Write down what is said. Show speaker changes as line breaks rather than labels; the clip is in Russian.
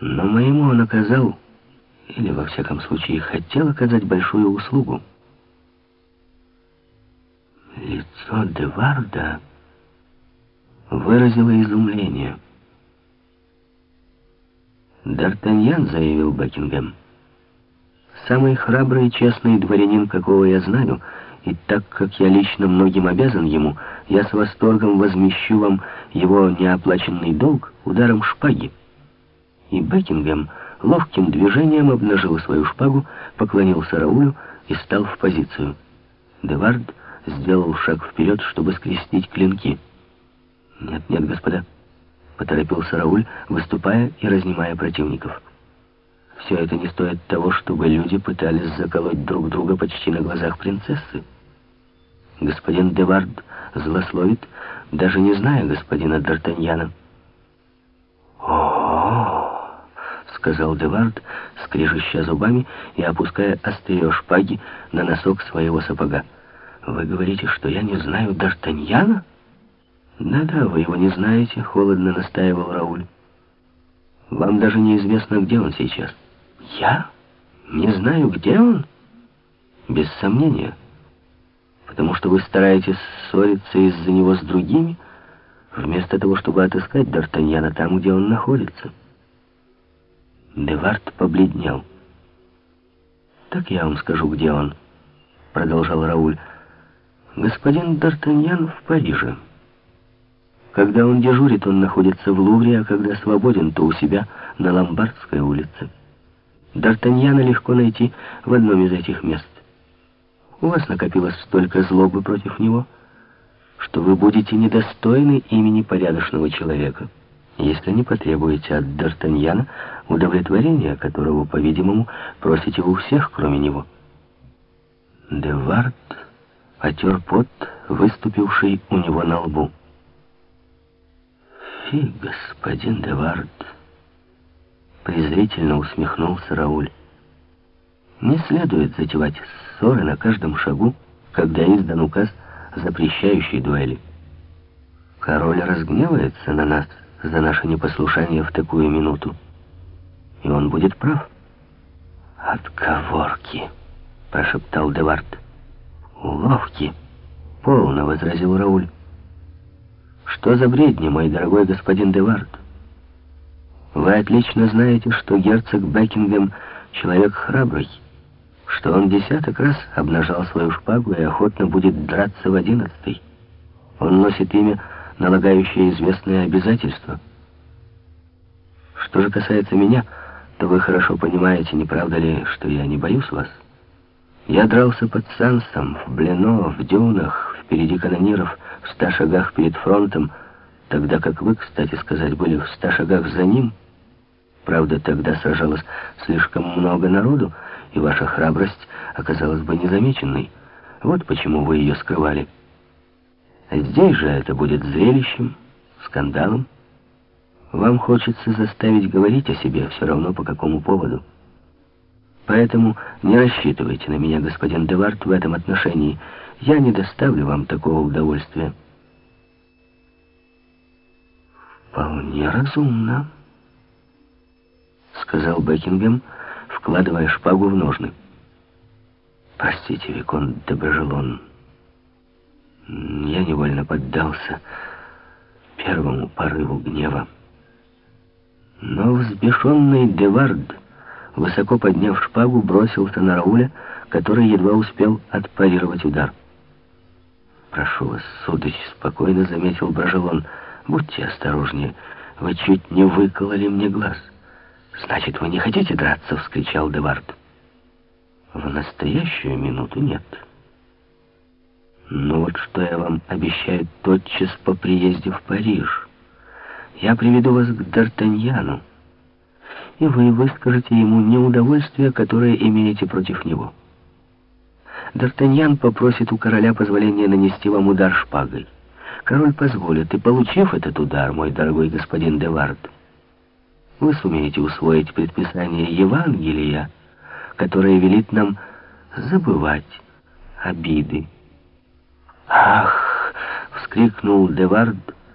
Но моему он оказал, или во всяком случае хотел оказать большую услугу. Лицо Деварда выразило изумление. «Д'Артаньян», — заявил Бекингем, — «самый храбрый и честный дворянин, какого я знаю, и так как я лично многим обязан ему, я с восторгом возмещу вам его неоплаченный долг ударом шпаги». И Бекингем ловким движением обнажил свою шпагу, поклонился Раулю и стал в позицию. Девард сделал шаг вперед, чтобы скрестить клинки. «Нет, нет, господа», — поторопился Рауль, выступая и разнимая противников. «Все это не стоит того, чтобы люди пытались заколоть друг друга почти на глазах принцессы. Господин Девард злословит, даже не зная господина Д'Артаньяна». Сказал Девард, скрежеща зубами и опуская острие шпаги на носок своего сапога. «Вы говорите, что я не знаю Д'Артаньяна?» «Да-да, вы его не знаете», — холодно настаивал Рауль. «Вам даже неизвестно, где он сейчас». «Я? Не знаю, где он?» «Без сомнения. Потому что вы стараетесь ссориться из-за него с другими, вместо того, чтобы отыскать Д'Артаньяна там, где он находится». Девард побледнел. «Так я вам скажу, где он», — продолжал Рауль. Господин Д'Артаньян в Париже. Когда он дежурит, он находится в Лувре, а когда свободен, то у себя на Ломбардской улице. Д'Артаньяна легко найти в одном из этих мест. У вас накопилось столько злобы против него, что вы будете недостойны имени порядочного человека, если не потребуете от Д'Артаньяна удовлетворения, которого, по-видимому, просите у всех, кроме него. Девард отер пот, выступивший у него на лбу. «Фи, господин Девард!» презрительно усмехнулся Рауль. «Не следует затевать ссоры на каждом шагу, когда издан указ, запрещающий дуэли. Король разгневается на нас за наше непослушание в такую минуту, и он будет прав». «Отговорки!» — прошептал Девард. «Уловки!» — полно возразил Рауль. «Что за бредни, мой дорогой господин Девард? Вы отлично знаете, что герцог Бекингем — человек храбрый, что он десяток раз обнажал свою шпагу и охотно будет драться в одиннадцатый. Он носит имя, налагающее известные обязательства. Что же касается меня, то вы хорошо понимаете, не правда ли, что я не боюсь вас?» Я дрался под Сансом, в Блено, в дюнах, впереди канониров, в ста шагах перед фронтом, тогда как вы, кстати сказать, были в ста шагах за ним. Правда, тогда сражалось слишком много народу, и ваша храбрость оказалась бы незамеченной. Вот почему вы ее скрывали. А здесь же это будет зрелищем, скандалом. Вам хочется заставить говорить о себе все равно по какому поводу. Поэтому не рассчитывайте на меня, господин Девард, в этом отношении. Я не доставлю вам такого удовольствия. Вполне разумно, сказал Бекингем, вкладывая шпагу в ножны. Простите, Викон де Бежелон. Я невольно поддался первому порыву гнева. Но взбешенный Девард высоко подняв шпагу, бросился на Рауля, который едва успел отпарировать удар. «Прошу вас, сударь», — спокойно заметил Брожелон, — «будьте осторожнее, вы чуть не выкололи мне глаз». «Значит, вы не хотите драться?» — вскричал Девард. «В настоящую минуту нет». «Ну вот что я вам обещаю тотчас по приезде в Париж. Я приведу вас к Д'Артаньяну» и вы выскажете ему неудовольствие, которое имеете против него. Д'Артаньян попросит у короля позволения нанести вам удар шпагой. Король позволит, и, получив этот удар, мой дорогой господин Девард, вы сумеете усвоить предписание Евангелия, которое велит нам забывать обиды. «Ах!» — вскрикнул Девард —